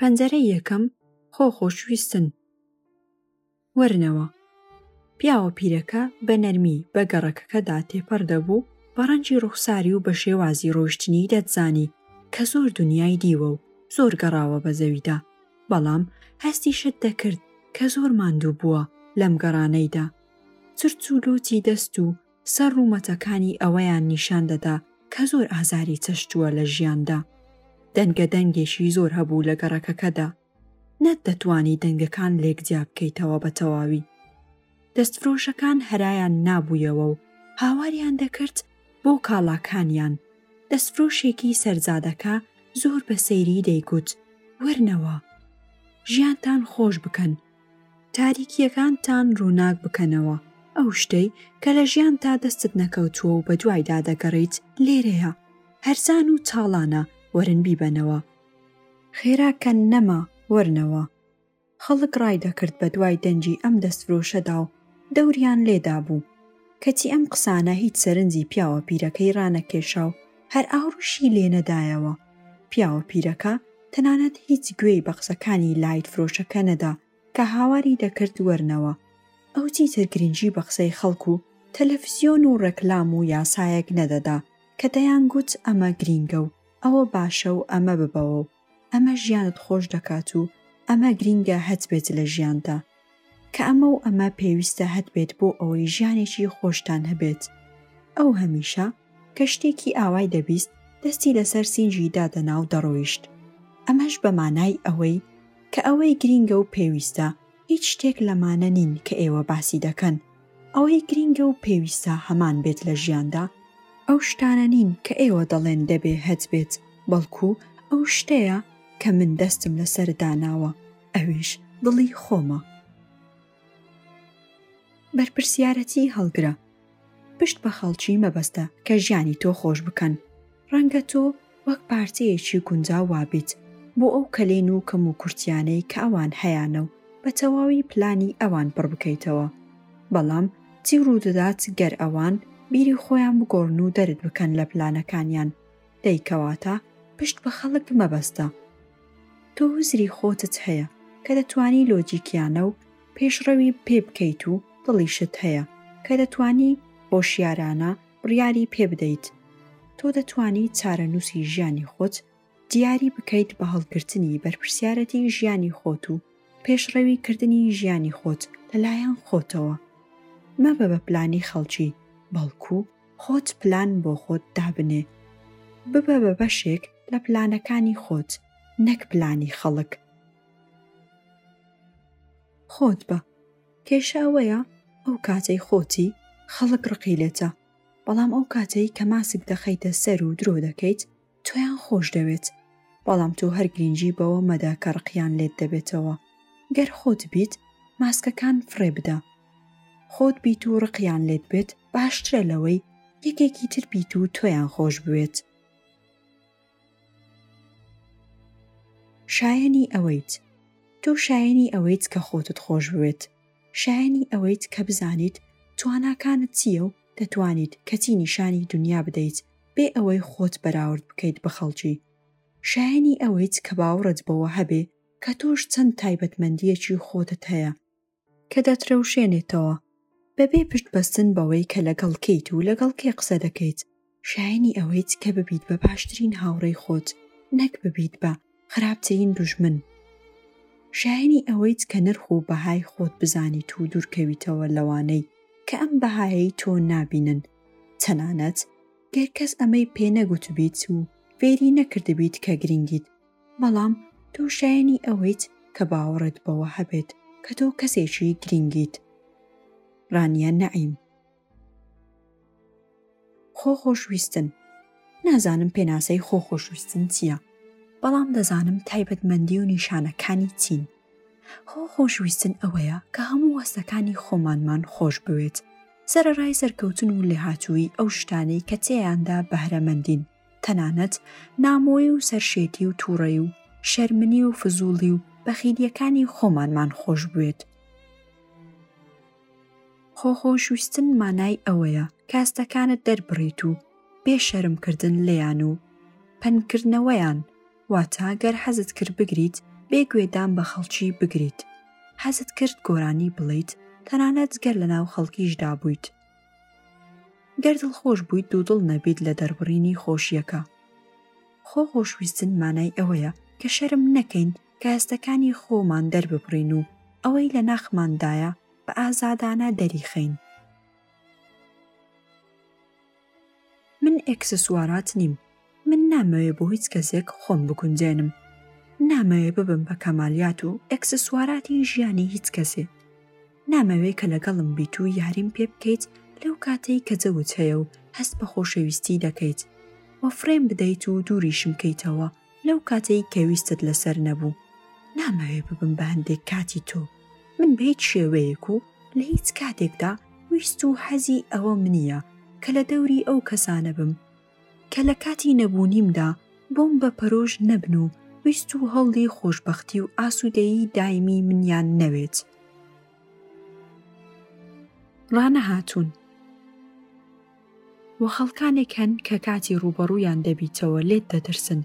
پەنجەرەی یەکەم خۆ خۆشویستن وەرنەوە پیاوە پیرەکە بە نەرمی بە گەڕەکەکەدا تێپەڕ دەبوو بە ڕەنجی ڕوخساری و بە شێوازی ڕۆشتنی دەتزانی کە زۆر دنیای دیوە و زۆر گەڕاوە بە زەویدا بەڵام هەستی شت دەکرد کە زۆر ماندوو بووە لەم گەڕانەیدا چرچ و لۆچی دەست و سەر ڕوومەتەکانی ئەوەیان نیشان دەدا کە زۆر ئازاری چەشتووە لە ژیاندا. دەنگە دەنگێکی زۆر هەبوو لە گەڕەکەکەدا. نەت دەتوانی دەنگەکان لێک جیا بکەیتەوە بە تەواوی. دەستفرۆشەکان هەرایان نابوویەوە و هاواریان دەکرد بۆ کاڵاکانیان. دەستفرۆشێکی سەر جادەکە زۆر بە سەیری دەیگوت، وەرنەوە! ژیانتان خۆش بکەن. تاریکییەکانتان ڕووناک بکەنەوە. ئەو شتەی کە لە ژیانتا دەستت نەکەوتووە و بەدوایدا دەگەڕێیت، لێرەیە. هەرزان و تاڵانە، وەرن بیبەنەوە. خێرا کە نەما، وەرنەوە. خەڵک ڕای دەکرد بەدوای دەنگی ئەم دەستفرۆشەدا و دەوریان لێ دابوو. کەچی ئەم قسانە هیچ سەرنجی پیاوە پیرەکەی ڕانەکێشا و هەر ئاوڕیشی لێ نەدایەوە. پیاوە پیرەکە تەنانەت هیچ گوێی بە قسەکانی لایت فرۆشەکە نەدا کە هاواری دەکرد وەرنەوە. ئەو چیتر گرنگی بە قسەی خەڵک و تەلەفزیۆن و ڕێکلام و یاسایەک نەدەدا کە دەیانگوت ئەمە گرینگە و ئەوە باشە و ئەمە ببەوە و ئەمە ژیانت خۆش دەکات و ئەمە گرینگە هەتبێت لە ژیانتدا. کە ئەمە و ئەمە پێویستە هەتبێت بۆ ئەوەی ژیانێکی خۆشتان هەبێت. ئەو هەمیشە کە شتێکی ئاوای دەبیست دەستی لەسەر سینگی دادەنا و دەڕۆیشت. ئەمەش بە مانای ئەوەی کە ئەوەی گرینگە و پێویستە هیچ شتێک لەمانە نین کە ئێوە باسی دەکەن. ئەوەی گرینگە و پێویستە هەمان بێت لە ژیاندا. ئەو شتانە نین کە ئێوە دەڵێن دەبێ هەتبێت، بەڵکو ئەو شتەیە کە من دەستم لەسەر داناوە. ئەویش دڵی خۆمە. بەرپرسیارەتی هەڵگرە. پشت بە خەڵکی مەبەستە کە ژیانی تۆ خۆش بکەن. ڕەنگە تۆ وەک پارچەیەکی گونجاو وابیت بۆ ئەو کەلێن و کەموکورتییانەی کە ئەوان هەیانە و بە تەواوی پلانی ئەوان پڕ بکەیتەوە. بەڵام چی ڕوودەدات گەر ئەوان بیری خۆیان بگۆڕن و دەرت بکەن لە پلانەکانیان؟ دەی کەواتە پشت بە خەڵک مەبەستە. تۆ وزری خۆتت هەیە کە دەتوانی لۆجیکیانە و پێشڕەوی پێ بکەیت و دڵیشت هەیە کە دەتوانی هۆشیارانە بڕیاری پێ بدەیت. تۆ دەتوانی چارەنووسی ژیانی خۆت دیاری بکەیت بە هەڵگرتنی بەرپرسیارەتی ژیانی خۆت و پێشڕەوی کردنی ژیانی خۆت لەلایەن خۆتەوە. مەبە بە پلانی خەڵکی بەڵکوو خۆت پلان بۆ خۆت دابنێ، ببە بە بەشێک لە پلانەکانی خۆت نەک پلانی خەڵک. خۆت بە. کێشە ئەوەیە ئەو کاتەی خۆتی خەڵک ڕقی لێتە، بەڵام ئەو کاتەی کە ماسک دەخەیتە سەر و درۆ دەکەیت تۆیان خۆش دەوێت، بەڵام تۆ هەر گرینگی بەوە مەدە کە ڕقیان لێت دەبێتەوە، گەر خۆت بیت ماسکەکان فڕێ بدە. خۆت بیت و ڕقیان لێت بێت باشترە لەوەی یەکێکی تر بیت و تۆیان خۆش بوێت. شایەنی ئەوەیت، تۆ شایەنی ئەوەیت کە خۆتت خۆش بوێت، شایەنی ئەوەیت کە بزانیت تواناکانت چییە و دەتوانیت کەچی نیشانی دونیا بدەیت بێ ئەوەی خۆت بەراورد بکەیت بە خەڵکی. شایەنی ئەوەیت کە باوەڕت بەوە هەبێ کە تۆش چەند تایبەتمەندییەکی خۆتت هەیە، کە دەترەوشێنێتەوە بەبێ پشت بەستن بەوەی کە لەگەڵ کێیت و لەگەڵ کێ قسە دەکەیت، شایەنی ئەوەیت کە ببیت بە باشترین هاوڕێی خۆت نەک ببیت بە. خراپترین دوژمن. شایەنی ئەوەیت کە نرخ و بەهای خۆت بزانیت و دوورکەویتەوە لەوانەی کە ئەم بەهایەی تۆ نابینن، تەنانەت گەر کەس ئەمەی پێ نەگوتبیت و فێری نەکردبیت کە گرنگیت، بەڵام تۆ شایەنی ئەوەیت کە باوەڕت بەوە هەبێت کە تۆ کەسێکی گرنگیت. ڕانیە نەعیم. خۆ خۆشویستن نازانم پێناسەی خۆ خۆشویستن چییە بەڵام دەزانم تایبەتمەندی و نیشانەکانی چین خۆ خۆشویستن ئەوەیە کە هەموو هەستەکانی خۆمانمان خۆش بوێت سەرڕای سەرکەوتن و لێهاتووی ئەو شتانەی کە تێیاندا بەهرەمەندین تەنانەت نامۆی و سەرشێتی و تووڕی و شەرمنی و فزوڵی و بەخیلیەکانی خۆمانمان خۆش بوێت خۆخۆشویستن مانای ئەوەیە کاستەکانت دەربڕیت و بێ شەرم کردن لێیان و پەنکردنەوەیان، واتە گەر حەزت کرد بگریت بێ گوێدان بە خەڵکی بگریت، حەزت کرد گۆرانی بڵێیت تەنانەت گەر لەناو خەڵکیشدا بوویت. گەر دڵخۆش بوویت دوودڵ نەبیت لە دەربڕینی خۆشییەکە. خۆخۆشویستن مانای ئەوەیە کە شەرم نەکەین کە هەستەکانی خۆمان دەرببڕین و ئەوەی لە ناخماندایە بە ئازادانە دەریخەین. من ئێکسسوارات نیم، من نامەوێ بۆ هیچ کەسێک خۆم بگونجێنم، نامەوێ ببم بە کەمالیات و ئێکسسواراتی ژیانی هیچ کەسێ، نامەوێ کە لەگەڵم بیت و یاریم پێ بکەیت لەو کاتەی کە جەوت هەیە و هەست بە خۆشەویستی دەکەیت و فڕێم بدەیت و دووریشم کەیتەوە لەو کاتەی کە ویستت لەسەر نەبوو نامەوێ ببم بە هەندێک کاتی تۆ من بە هیچ شێوەیەک و لە هیچ کاتێکدا ویست و حەزی ئەوە منیە کە لە دەوری ئەو کەسانە بم کە لە کاتی نەبوونیمدا بۆم بە پەرۆش نەبن و ویست و هەوڵی خۆشببختی و ئاسوودەیی دایمی منیان نەوێت ڕانەهاتوون. وە خەڵکانێک هەن کە کاتی ڕووبەڕوویان دەبیتەوە لێت دەترسن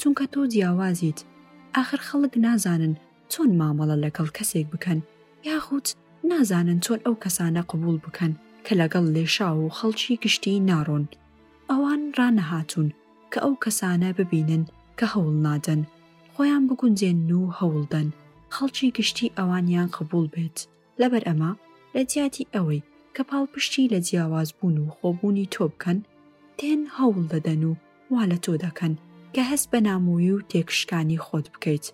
چونکە تۆ جیاوازیت ئاخر خەڵک نازانن چۆن مامەڵە لەگەڵ کەسێک بکەن یاخود نازانن چۆن ئەو کەسانە قبوڵ بکەن کە لەگەڵ لێشاو و خەڵکی گشتی ناڕۆن ئەوان ڕانەهاتوون کە ئەو کەسانە ببینن کە هەوڵ نادەن خۆیان بگونجێنن و هەوڵدەن خەڵکی گشتی ئەوانیان قبوڵ بێت. لەبەر ئەمە لە جیاتی ئەوەی کە پاڵپشتی لە جیاوازبوون و خۆبوونی تۆ بکەن، دێن هەوڵ دەدەن و وا لە تۆ دەکەن کە هەست بە نامۆیی و تێکشکانی خۆت بکەیت.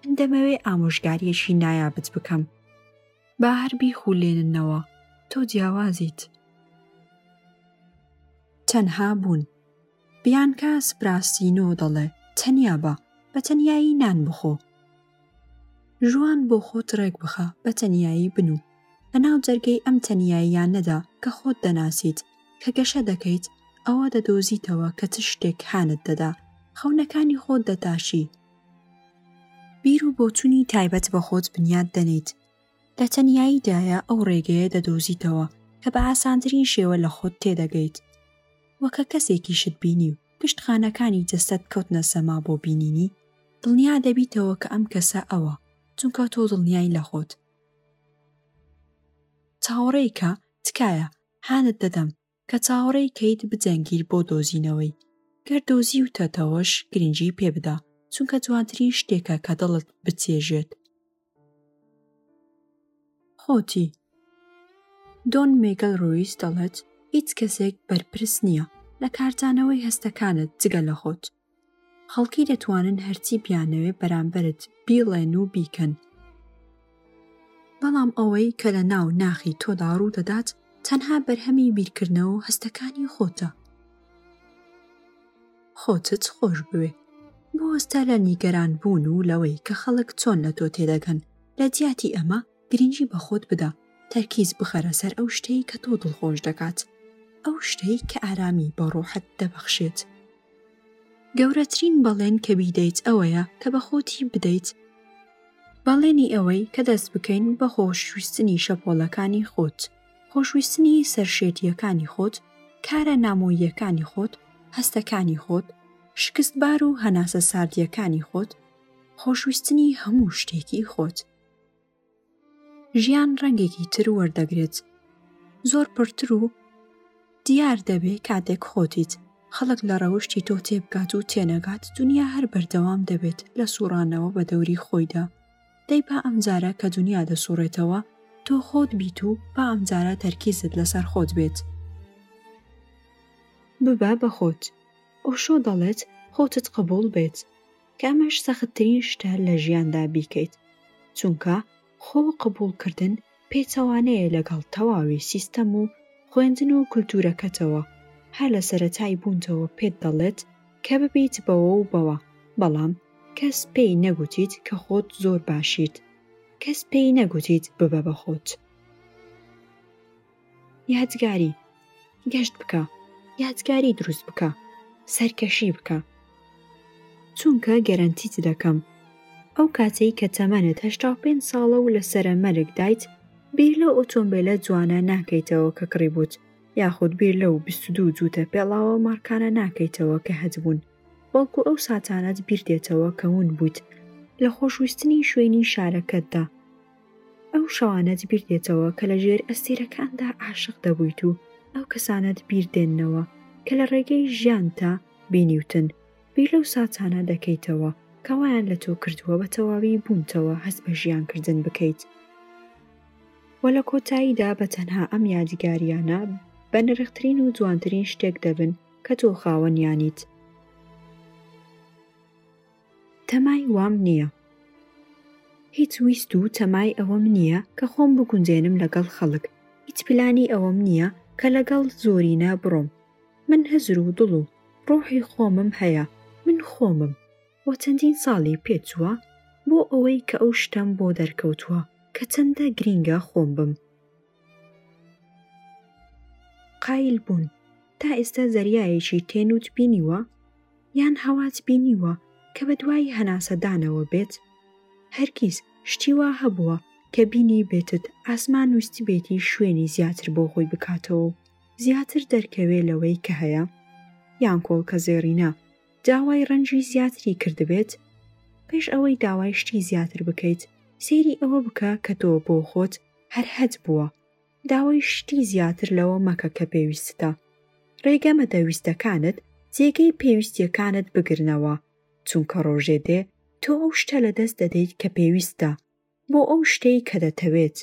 من دەمەوێ ئامۆژگارییەکی نایابت بکەم. با هەر بیخولێننەوە تۆ جیاوازیت. تەنها بوون. بیانکا سپراسینۆ دەڵێ، تەنیا بە، بە تەنیایی نان بخۆ. ژوان بۆ خۆت ڕێک بخە، بە تەنیایی بنوو. لە ناو جەرگەی ئەم تەنیاییانەدا کە خۆت دەناسیت، کە گەشە دەکەیت، ئەوە دەدۆزیتەوە کە چ شتێک هانت دەدا، خەونەکانی خۆت دەتاشی، بیر و بۆچونی تایبەت بە خۆت بنیات دەنێیت، لە تەنیاییدایە ئەو ڕێگەیە دەدۆزیتەوە کە بە ئاسانترین شێوە لە خۆت تێدەگەیت. و کە کەسێکیشت بینی و پشت خانەکانی جەستەت کەوتنە سەما بۆ بینینی، دڵنیا دەبیتەوە کە ئەم کەسە ئەوە، چونکە تۆ دڵنیای لە خۆت. چاوەڕێی کە، تکایە، هانت دەدەم کە چاوەڕێی کەیت بجەنگیت بۆ دۆزینەوەی، گەر دۆزیوتەتەوەش گرنگی پێ بدە، چونکە جوانترین شتێکە کە دڵت بچێژێت. هۆتی، دۆن مێگەل ڕویس دەڵێت، هیچ کەسێک بەرپرس نییە لە کاردانەوەی هەستەکانت جگە لە خۆت. خەڵکی دەتوانن هەرچی بیانەوێ بەرامبەرت بیڵێن و بیکەن، بەڵام ئەوەی کە لە ناو ناخی تۆدا ڕوو دەدات تەنها بەرهەمی بیرکردنەوە و هەستەکانی خۆتە. خۆتت خۆش بوێ. بوەستە لە نیگەران بوون و لەوەی کە خەڵک چۆن لە تۆ تێدەگەن، لە جیاتی ئەمە گرنگی بە خۆت بدە، تەرکیز بخەرە سەر ئەو شتەی کە تۆ دڵخۆش دەکات، ئەو شتەی کە ئارامی بە ڕۆحت دەبەخشێت. گەورەترین بەڵێن کە بیدەیت ئەوەیە کە بە خۆتی بدەیت، بەڵێنی ئەوەی کە دەست بکەین بە خۆشویستنی شەپۆڵەکانی خۆت. خۆشویستنی سەرشێتییەکانی خۆت، کارە نامۆییەکانی خۆت، هەستەکانی خۆت، شکستبار و هەناسە ساردییەکانی خۆت، خۆشویستنی هەموو شتێکی خۆت. ژیان ڕەنگێکی تر وەردەگرێت، زۆر پڕتر و دیار دەبێ کاتێک خۆتیت، خەڵک لە ڕەوشتی تۆ تێبگات و تێنەگات، دنیا هەر بەردەوام دەبێت لە سوڕانەوە بە دەوری خۆیدا. دەی با ئەمجارە کە دونیا دەسوڕێتەوە تۆ خۆت بیت و با ئەمجارە تەرکیزت لەسەر خۆت بێت. ببە بە خۆت. ئۆشۆ دەڵێت خۆتت قبوڵ بێت، کە ئەمەش سەختترین شتە لە ژیاندا بیکەیت، چونکە خۆ قبوڵکردن پێچەوانەیە لەگەڵ تەواوی سیستەم و خوێندن و کولتوورەکەتەوە، هەر لە سەرەتای بوونتەوە پێت دەڵێت کە ببیت بەوە و بەوە، بەڵام کەس پێی نەگوتیت کە خۆت زۆر باشیت، کەس پێی نەگوتیت ببە بە خۆت. یادگاری. گەشت بکە یادگاری دروست بکە سەرکەشی بکە چونکە گەرەنتیت دەکەم ئەو کاتەی کە تەمەنت هەشتا و پێنج ساڵە و لە سەرە مەرگ دایت بیر لەو ئۆتۆمبیلە جوانە ناکەیتەوە کە کڕی بووت یاخود بیر لەو بیست و دوو جووتە پێڵاوە مارکانە ناکەیتەوە کە هەتبوون بەڵکو ئەو ساتانەت بیر دێتەوە کە ون بوویت لە خۆشویستنی شوێنی شارەکەتدا ئەو شەوانەت بیر دێتەوە کە لە ژێر ئەستێرەکاندا عاشق دەبوویت و ئەو کەسانەت بیر دێننەوە کە لە ڕێگەی ژیانتا بینیوتن، بیر لەو ساتانە دەکەیتەوە کە وایان لە تۆ کردووە بە تەواوی بوونتەوە هەست بە ژیان کردن بکەیت و لە کۆتاییدا بە تەنها ئەم یادگاریانە بە نرخترین و جوانترین شتێک دەبن کە تۆ خاوەنیانیت. تەمای وام نییە. هیچ ویست و تەمای ئەوەم نییە کە خۆم بگونجێنم لەگەڵ خەڵک، هیچ پلانی ئەوەم نییە کە لەگەڵ زۆرینە بڕۆم. من هزر و دڵ و ڕۆحی خۆمم هەیە، من خۆمم. وە چەندین ساڵی پێ چووە بۆ ئەوەی کە ئەو شتەم بۆ دەرکەوتووە کە چەندە گرینگە خۆم بم. قایل بوون، تا ئێستا زەریایەکی تێنوت بینیوە؟ یان هەوات بینیوە کە بە دوای هەناسەدانەوە بێت؟ هەرگیز شتی وا هەبووە کە بینیبێتت ئاسمان ویستبێتی شوێنی زیاتر بۆ خۆی بکاتەوە و زیاتر دەرکەوێ لەوەی کە هەیە؟ یان کۆڵکە زێڕینە داوای ڕەنجی زیاتری کردبێت؟ پێش ئەوەی داوای شتی زیاتر بکەیت، سەیری ئەوە بکە کە تۆ بۆ خۆت هەر هەت بووە. داوای شتی زیاتر لەوە مەکە کە پێویستتە. ڕێگە مەدە ویستەکانت جێگەی پێویستییەکانت بگرنەوە، چونکە ڕۆژێ دێ تۆ ئەو شتە لەدەست دەدەیت کە پێویستتە بۆ ئەو شتەی کە دەتەوێت.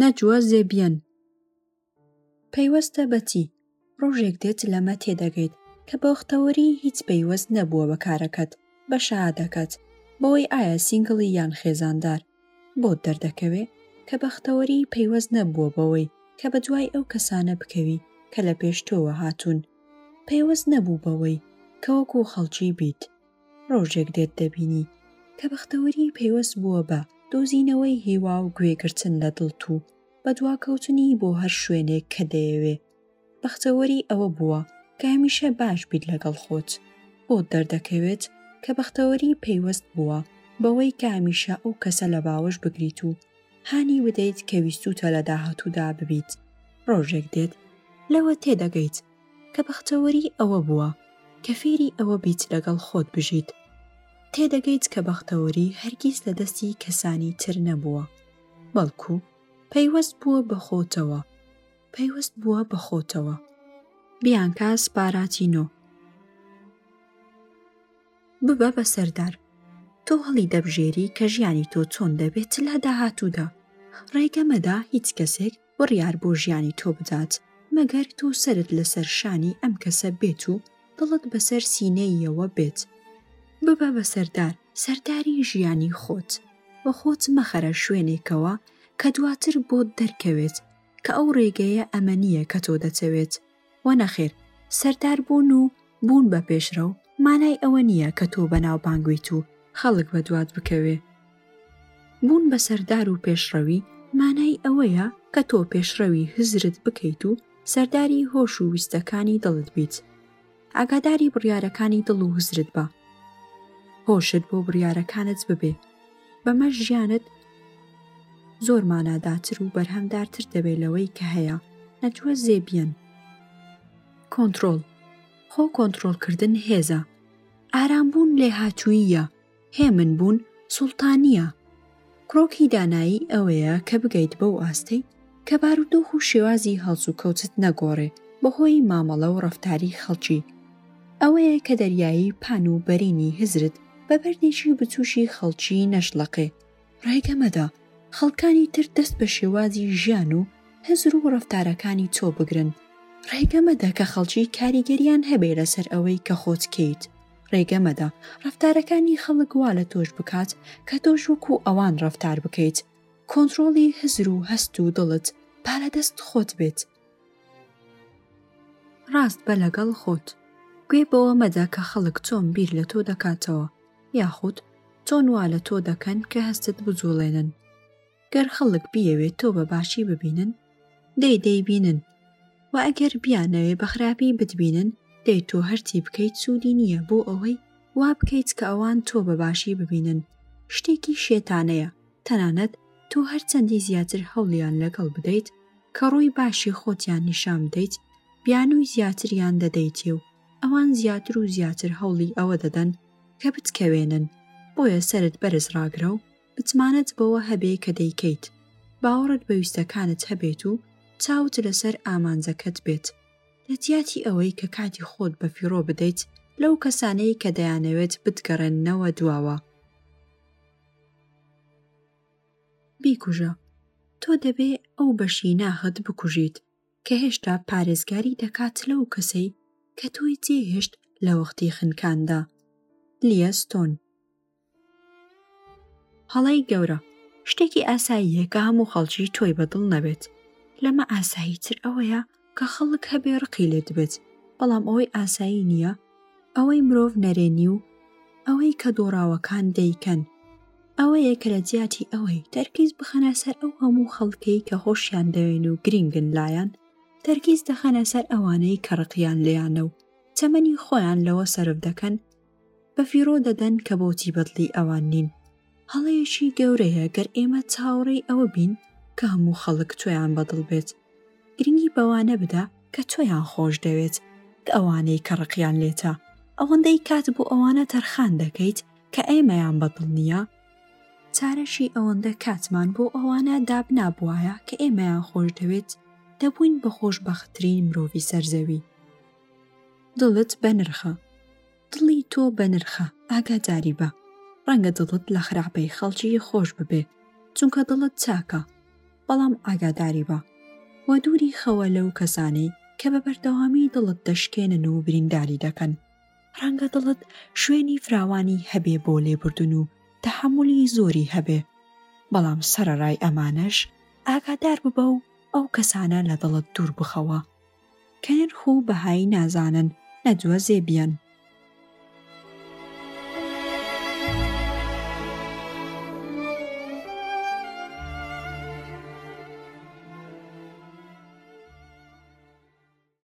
نەجوە زێبیەن. پەیوەستە بە چی؟ ڕۆژێک دێت لەمە تێدەگەیت کە بەوختەوەری هیچ پەیوەست نەبووە بە کارەکەت بە شەهادەکەت بەوەی ئایا سینگڵی یان خێزاندار بۆت دەردەکەوێ کە بەختەوەری پەیوەست نەبووە بەوەی کە بە دوای ئەو کەسانە بکەوی کە لە پێش تۆوە هاتوون پەیوەست نەبوو بەوەی کە وەکو خەڵکی بیت ڕۆژێک دێت دەبینی کە بەختەوەری پەیوەست بووە بە دۆزینەوەی هیوا و گوێگرتن لە دڵت و بەدواکەوتنی بۆ هەر شوێنێک کە دەیەوێ بەختەوەری ئەوە بووە کە هەمیشە باش بیت لەگەڵ خۆت بۆت دەردەکەوێت کە بەختەوەری پەیوەست بووە بەوەی کە هەمیشە ئەو کەسە لە باوەش بگریت و هانی بدەیت کە ویستوتە لە داهاتوودا ببیت ڕۆژێک دێت لەوە تێدەگەیت کە بەختەوەری ئەوە بووە کە فێری ئەوە بیت لەگەڵ خۆت بژیت. تێدەگەیت کە بەختەوەری هەرگیز لە دەستی کەسانی تر نەبووە، بەڵکو پەیوەست بووە بە خۆتەوە، پەیوەست بووە بە خۆتەوە. بیانکا سپاراتینۆ. ببە بە سەردار. تۆ هەڵیدەبژێری کە ژیانی تۆ چۆن دەبێت لە داهاتوودا. ڕێگە مەدە هیچ کەسێک بڕیار بۆ ژیانی تۆ بدات، مەگەر تۆ سەرت لەسەر شانی ئەم کەسە بێت و دڵت بەسەر سینەییەوە بێت. ببە بە سەردار، سەرداری ژیانی خۆت و خۆت مەخەرە شوێنێکەوە کە دواتر بۆت دەرکەوێت کە ئەو ڕێگەیە ئەمە نییە کە تۆ دەتەوێت. و نەخێر، سەردار بوون و بوون بە پێشڕەو مانای ئەوە نییە کە تۆ بەناوبانگ بیت و خەڵک بە دوات بکەوێ. بوون بە سەردار و پێشڕەوی مانای ئەوەیە کە تۆ پێشڕەوی هزرت بکەیت و سەرداری هۆش و ویستەکانی دڵت بیت. ئاگاداری بڕیارەکانی دڵ و هزرت بە. هۆشت بۆ بڕیارەکانت ببێ. بەمەش ژیانت زۆر ماناداتر و بەرهەمدارتر دەبێت لەوەی کە هەیە نەتوە زێبیەن کۆنتترۆل خۆ کۆنتترۆلکردن هێزە ئارامبوون لێهاتوویە هێمن بوون سوڵتانیە کڕۆکی دانایی ئەوەیە کە بگەیت بەو ئاستەی کە بارودۆخ و شێوازی هەڵسوکەوتت نەگۆڕێ بەهۆی مامەڵە و ڕەفتاری خەڵکی، ئەوەیە کە دەریایی پان و بەرینی هزرت بە بەردێکی بچووکی خەڵکی نەشڵەقێ، ڕێگە مەدە خەڵکانی تر دەست بە شێوازی ژیان و هزر و ڕەفتارەکانی تۆ بگرن، ڕێگە مەدە کە خەڵکی کاریگەرییان هەبێ لەسەر ئەوەی کە خۆت کێیت، ڕێگە مەدە ڕەفتارەکانی خەڵک وا لە تۆش بکات کە تۆش وەکوو ئەوان ڕەفتار بکەیت. کۆنتڕۆڵی هزر و هەست و دڵت بالادەست خۆت بێت. ڕاست بە لەگەڵ خۆت. گوێ بەوە مەدە کە خەڵک چۆن بیر لە تۆ دەکاتەوە یاخود چۆن وا لە تۆ دەکەن کە هەستت بجوڵێنن. گەر خەڵک بیەوێت تۆ بە باشی ببینن دەی دەیبینن و ئەگەر بیانەوێ بە خراپی بتبینن دەی تۆ هەرچی بکەیت سوودی نییە بۆ ئەوەی وا بکەیت کە ئەوان تۆ بە باشی ببینن شتێکی شێتانەیە. تەنانەت تۆ هەرچەندی زیاتر هەوڵیان لەگەڵ بدەیت کە ڕووی باشی خۆتیان نیشان بدەیت بیانووی زیاتریان دەدەیتێ و ئەوان زیاتر و زیاتر هەوڵی ئەوە دەدەن کە بتکەوێنن بۆیە سەرت بەرز ڕاگرە و متمانەت بەوە هەبێ کە دەیکەیت باوەڕت بە ویستەکانت هەبێت و چاوت لەسەر ئامانجەکەت بێت لە جیاتی ئەوەی کە کاتی خۆت بە فیڕۆ بدەیت لەو کەسانەی کە دەیانەوێت بتگەڕێننەوە دواوە. بیکوژە تۆ دەبێ ئەو بەشی ناخت بکوژیت کە هێشتا پارێزگاری دەکات لەو کەسەی کە تۆی جێهێشت لە وەختی خنکاندا لیەستۆن هەڵی گەورە شتێکی ئاساییە کە هەموو خەڵکی تۆی بەدڵ نەبێت لەمە ئاسایی تر ئەوەیە کە خەڵک هەبێ ڕقی لێت بێت، بەڵام ئەوەی ئاسایی نییە، ئەوەی مرۆڤ نەرێنی و ئەوەی کە دۆڕاوەکان دەیکەن، ئەوەیە کە لە جیاتی ئەوەی تەرکیز بخەنە سەر ئەو هەموو خەڵکەی کە خۆشیان دەوێن و گرینگن لایان، تەرکیز دەخەنە سەر ئەوانەی کە ڕقیان لێیانە و تەمەنی خۆیان لەوە سەرف دەکەن بە فیڕۆ دەدەن کە بۆچی بەدڵی ئەوان نین هەڵەیەکی گەورەیە گەر ئێمە چاوەڕێی ئەوە بین کە هەموو خەڵک تۆیان بەدڵ بێت گرنگی بەوانە بدە کە تۆیان خۆش دەوێت کە ئەوانەی کە ڕقیان لێتە ئەوەندەی کات بۆ ئەوانە تەرخان دەکەیت کە ئێمەیان بەدڵ نییە چارەشی ئەوەندە کاتمان بۆ ئەوانە دابنابوایە کە ئێمەیان خۆش دەوێت دەبووین بە خۆشبەختترین مرۆڤی سەرزەوی دڵت بە نرخە دڵی تۆ بە نرخە ئاگاداری بە ڕەنگە دڵت لە خراپەی خەڵکی خۆش ببێ چونکە دڵت چاکە بەڵام ئاگاداری بە و دووری خەوە لەو کەسانەی کە بە بەردەوامی دڵت دەشکێنن و برینداری دەکەن ڕەنگە دڵت شوێنی فراوانی هەبێ بۆ لێبوردن و تەحملی زۆری هەبێ بەڵام سەرەڕای ئەمانەش ئاگادار ببە و ئەو کەسانە لە دڵت دوور بخەوە کە نرخ و بەهایی نازانن نەجوە زێبیەن.